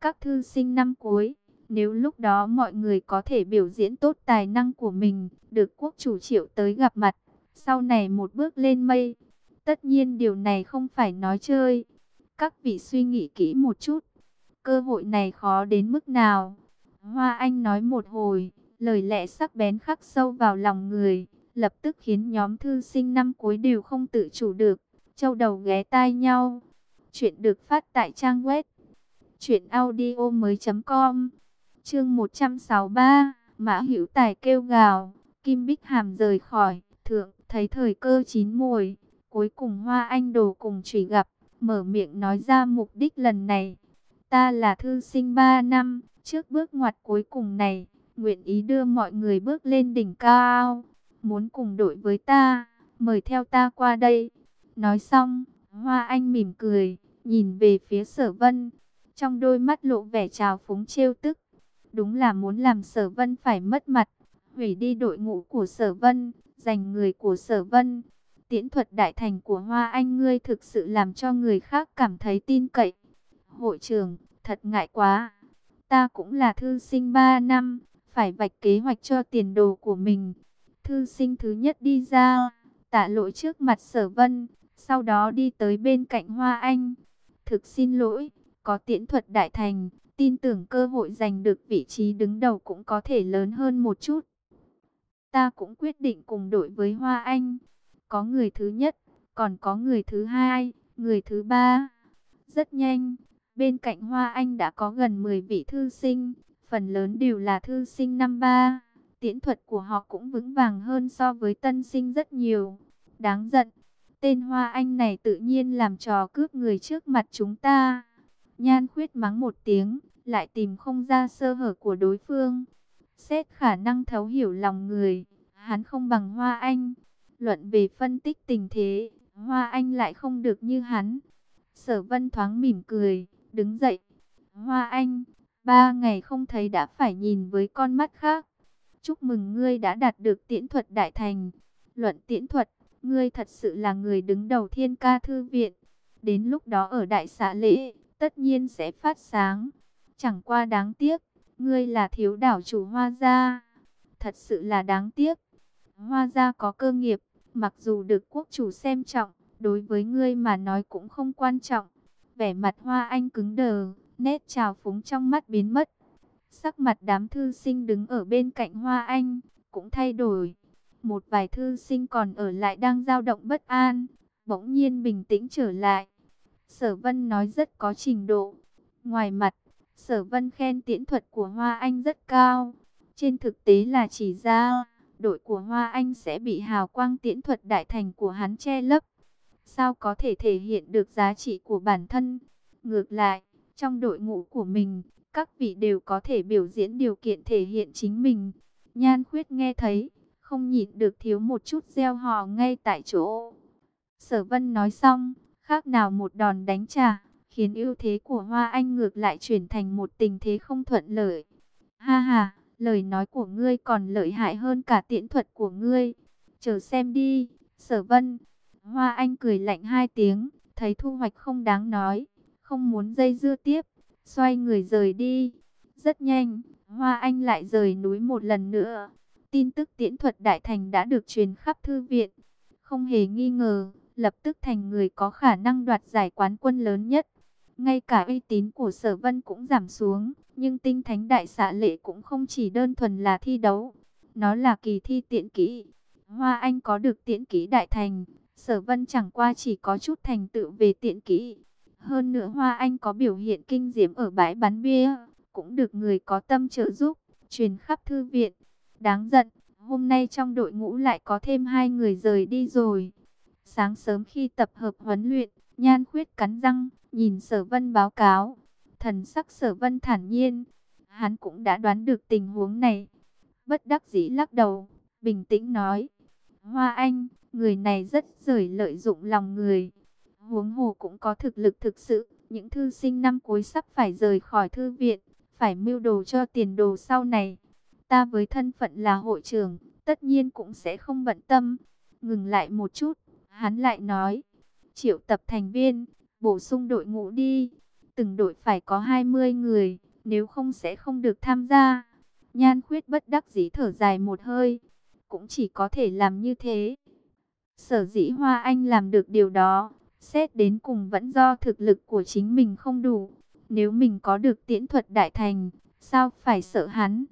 Các thư sinh năm cuối, nếu lúc đó mọi người có thể biểu diễn tốt tài năng của mình, được quốc chủ triệu tới gặp mặt, sau này một bước lên mây. Tất nhiên điều này không phải nói chơi. Các vị suy nghĩ kỹ một chút. Cơ hội này khó đến mức nào? Hoa Anh nói một hồi, lời lẽ sắc bén khắc sâu vào lòng người, lập tức khiến nhóm thư sinh năm cuối đều không tự chủ được, châu đầu ghé tai nhau. Chuyện được phát tại trang web truyện audio mới com Chương 163, Mã Hữu Tài kêu gào, Kim Bích Hàm rời khỏi, thượng, thấy thời cơ chín muồi, cuối cùng Hoa Anh Đồ cùng chủy gặp, mở miệng nói ra mục đích lần này. Ta là thư sinh 3 năm, trước bước ngoặt cuối cùng này, nguyện ý đưa mọi người bước lên đỉnh cao. Muốn cùng đội với ta, mời theo ta qua đây. Nói xong, Hoa Anh mỉm cười, nhìn về phía sở vân. Trong đôi mắt lộ vẻ trào phúng trêu tức. Đúng là muốn làm sở vân phải mất mặt, hủy đi đội ngũ của sở vân, giành người của sở vân. Tiễn thuật đại thành của Hoa Anh ngươi thực sự làm cho người khác cảm thấy tin cậy. Hội trưởng, thật ngại quá. Ta cũng là thư sinh 3 năm, phải vạch kế hoạch cho tiền đồ của mình. Thư sinh thứ nhất đi ra, tạ lỗi trước mặt sở vân, sau đó đi tới bên cạnh Hoa Anh. Thực xin lỗi, có tiễn thuật đại thành, tin tưởng cơ hội giành được vị trí đứng đầu cũng có thể lớn hơn một chút. Ta cũng quyết định cùng đội với Hoa Anh. Có người thứ nhất, còn có người thứ hai, người thứ ba. Rất nhanh, bên cạnh Hoa Anh đã có gần 10 vị thư sinh, phần lớn đều là thư sinh năm ba. Tiễn thuật của họ cũng vững vàng hơn so với tân sinh rất nhiều. Đáng giận, tên Hoa Anh này tự nhiên làm trò cướp người trước mặt chúng ta. Nhan khuyết mắng một tiếng, lại tìm không ra sơ hở của đối phương. Xét khả năng thấu hiểu lòng người, hắn không bằng Hoa Anh. Luận về phân tích tình thế, Hoa Anh lại không được như hắn. Sở Vân thoáng mỉm cười, đứng dậy. Hoa Anh, ba ngày không thấy đã phải nhìn với con mắt khác. Chúc mừng ngươi đã đạt được tiễn thuật đại thành. Luận tiễn thuật, ngươi thật sự là người đứng đầu thiên ca thư viện. Đến lúc đó ở đại xã lễ, tất nhiên sẽ phát sáng. Chẳng qua đáng tiếc, ngươi là thiếu đảo chủ hoa gia. Thật sự là đáng tiếc. Hoa gia có cơ nghiệp, mặc dù được quốc chủ xem trọng, đối với ngươi mà nói cũng không quan trọng. Vẻ mặt hoa anh cứng đờ, nét trào phúng trong mắt biến mất. Sắc mặt đám thư sinh đứng ở bên cạnh hoa anh, cũng thay đổi. Một vài thư sinh còn ở lại đang dao động bất an, bỗng nhiên bình tĩnh trở lại. Sở Vân nói rất có trình độ. Ngoài mặt, Sở Vân khen tiễn thuật của Hoa Anh rất cao. Trên thực tế là chỉ ra, đội của Hoa Anh sẽ bị hào quang tiễn thuật đại thành của hắn che lấp. Sao có thể thể hiện được giá trị của bản thân? Ngược lại, trong đội ngũ của mình, các vị đều có thể biểu diễn điều kiện thể hiện chính mình. Nhan khuyết nghe thấy, không nhịn được thiếu một chút gieo hò ngay tại chỗ. Sở Vân nói xong, khác nào một đòn đánh trả, khiến ưu thế của Hoa Anh ngược lại chuyển thành một tình thế không thuận lợi. Ha ha, lời nói của ngươi còn lợi hại hơn cả tiễn thuật của ngươi. Chờ xem đi, sở vân. Hoa Anh cười lạnh hai tiếng, thấy thu hoạch không đáng nói, không muốn dây dưa tiếp, xoay người rời đi. Rất nhanh, Hoa Anh lại rời núi một lần nữa. Tin tức tiễn thuật đại thành đã được truyền khắp thư viện. Không hề nghi ngờ, lập tức thành người có khả năng đoạt giải quán quân lớn nhất. Ngay cả uy tín của sở vân cũng giảm xuống, nhưng tinh thánh đại xạ lệ cũng không chỉ đơn thuần là thi đấu. Nó là kỳ thi tiện kỹ. Hoa Anh có được tiện kỹ đại thành, sở vân chẳng qua chỉ có chút thành tựu về tiện kỹ. Hơn nữa Hoa Anh có biểu hiện kinh diễm ở bãi bắn bia, cũng được người có tâm trợ giúp, truyền khắp thư viện. Đáng giận, hôm nay trong đội ngũ lại có thêm hai người rời đi rồi. Sáng sớm khi tập hợp huấn luyện, Nhan khuyết cắn răng, nhìn sở vân báo cáo. Thần sắc sở vân thản nhiên. Hắn cũng đã đoán được tình huống này. Bất đắc dĩ lắc đầu, bình tĩnh nói. Hoa Anh, người này rất rời lợi dụng lòng người. Huống hồ cũng có thực lực thực sự. Những thư sinh năm cuối sắp phải rời khỏi thư viện. Phải mưu đồ cho tiền đồ sau này. Ta với thân phận là hội trưởng, tất nhiên cũng sẽ không bận tâm. Ngừng lại một chút, hắn lại nói triệu tập thành viên, bổ sung đội ngũ đi. Từng đội phải có 20 người, nếu không sẽ không được tham gia. Nhan khuyết bất đắc dĩ thở dài một hơi, cũng chỉ có thể làm như thế. Sở dĩ Hoa Anh làm được điều đó, xét đến cùng vẫn do thực lực của chính mình không đủ. Nếu mình có được tiễn thuật đại thành, sao phải sợ hắn?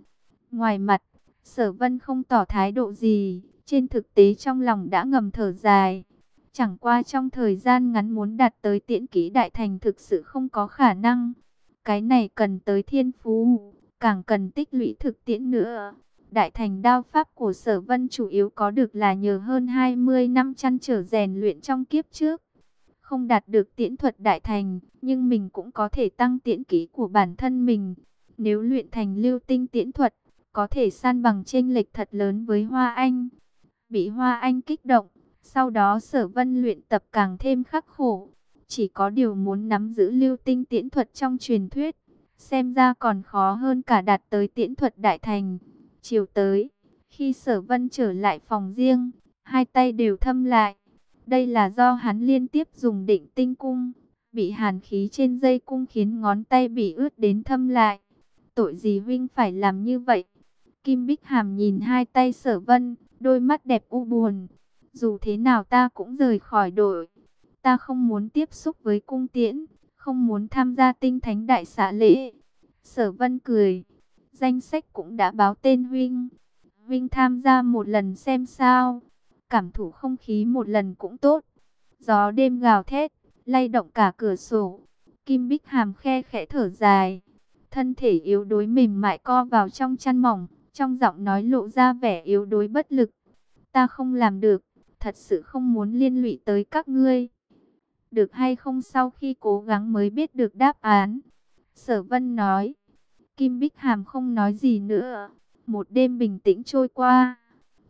Ngoài mặt, sở vân không tỏ thái độ gì, trên thực tế trong lòng đã ngầm thở dài. Chẳng qua trong thời gian ngắn muốn đạt tới tiễn kỹ đại thành thực sự không có khả năng. Cái này cần tới thiên phú, càng cần tích lũy thực tiễn nữa. Đại thành đao pháp của sở vân chủ yếu có được là nhờ hơn 20 năm chăn trở rèn luyện trong kiếp trước. Không đạt được tiễn thuật đại thành, nhưng mình cũng có thể tăng tiễn kỹ của bản thân mình. Nếu luyện thành lưu tinh tiễn thuật, có thể san bằng chênh lệch thật lớn với Hoa Anh. Bị Hoa Anh kích động, sau đó sở vân luyện tập càng thêm khắc khổ. Chỉ có điều muốn nắm giữ lưu tinh tiễn thuật trong truyền thuyết. Xem ra còn khó hơn cả đạt tới tiễn thuật đại thành. Chiều tới, khi sở vân trở lại phòng riêng, hai tay đều thâm lại. Đây là do hắn liên tiếp dùng định tinh cung. Bị hàn khí trên dây cung khiến ngón tay bị ướt đến thâm lại. Tội gì huynh phải làm như vậy? Kim Bích Hàm nhìn hai tay sở vân, đôi mắt đẹp u buồn. Dù thế nào ta cũng rời khỏi đội. Ta không muốn tiếp xúc với cung tiễn, không muốn tham gia tinh thánh đại xã lễ. Sở vân cười, danh sách cũng đã báo tên Huynh. Huynh tham gia một lần xem sao, cảm thủ không khí một lần cũng tốt. Gió đêm gào thét, lay động cả cửa sổ. Kim Bích Hàm khe khẽ thở dài, thân thể yếu đuối mềm mại co vào trong chăn mỏng, trong giọng nói lộ ra vẻ yếu đuối bất lực. Ta không làm được, thật sự không muốn liên lụy tới các ngươi. Được hay không sau khi cố gắng mới biết được đáp án. Sở Vân nói. Kim Bích Hàm không nói gì nữa. Một đêm bình tĩnh trôi qua.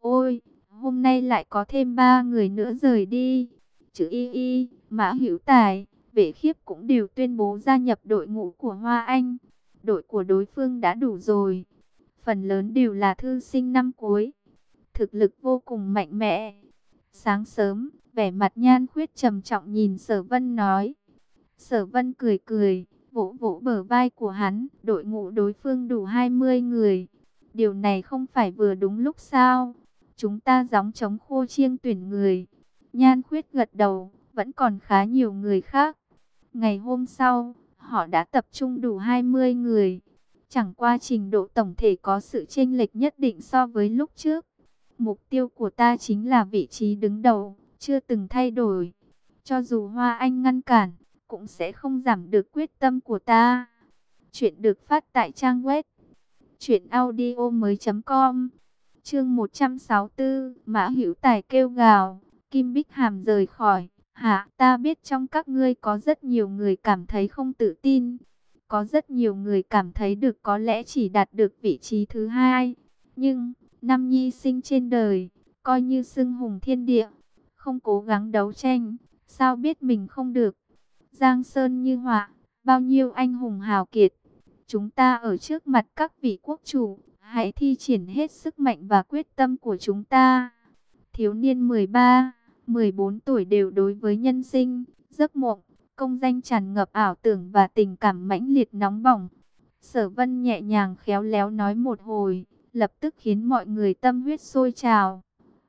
Ôi, hôm nay lại có thêm ba người nữa rời đi. Chữ Y Y, Mã Hữu Tài, Vệ Khiếp cũng đều tuyên bố gia nhập đội ngũ của Hoa Anh. Đội của đối phương đã đủ rồi. Phần lớn đều là thư sinh năm cuối. Thực lực vô cùng mạnh mẽ. Sáng sớm, vẻ mặt nhan khuyết trầm trọng nhìn sở vân nói. Sở vân cười cười, vỗ vỗ bờ vai của hắn, đội ngũ đối phương đủ 20 người. Điều này không phải vừa đúng lúc sao? Chúng ta gióng chống khô chiêng tuyển người. Nhan khuyết gật đầu, vẫn còn khá nhiều người khác. Ngày hôm sau, họ đã tập trung đủ 20 người. Chẳng qua trình độ tổng thể có sự chênh lệch nhất định so với lúc trước. Mục tiêu của ta chính là vị trí đứng đầu, chưa từng thay đổi. Cho dù Hoa Anh ngăn cản, cũng sẽ không giảm được quyết tâm của ta. Chuyện được phát tại trang web truyệnaudiomoi.com. Chương 164, Mã Hữu Tài kêu gào, Kim Bích Hàm rời khỏi. Hạ ta biết trong các ngươi có rất nhiều người cảm thấy không tự tin, có rất nhiều người cảm thấy được có lẽ chỉ đạt được vị trí thứ hai, nhưng Năm nhi sinh trên đời, coi như xưng hùng thiên địa, không cố gắng đấu tranh, sao biết mình không được. Giang Sơn như họa, bao nhiêu anh hùng hào kiệt, chúng ta ở trước mặt các vị quốc chủ, Hãy thi triển hết sức mạnh và quyết tâm của chúng ta. Thiếu niên 13, 14 tuổi đều đối với nhân sinh, giấc mộng, công danh tràn ngập ảo tưởng và tình cảm mãnh liệt nóng bỏng. Sở vân nhẹ nhàng khéo léo nói một hồi, lập tức khiến mọi người tâm huyết sôi trào.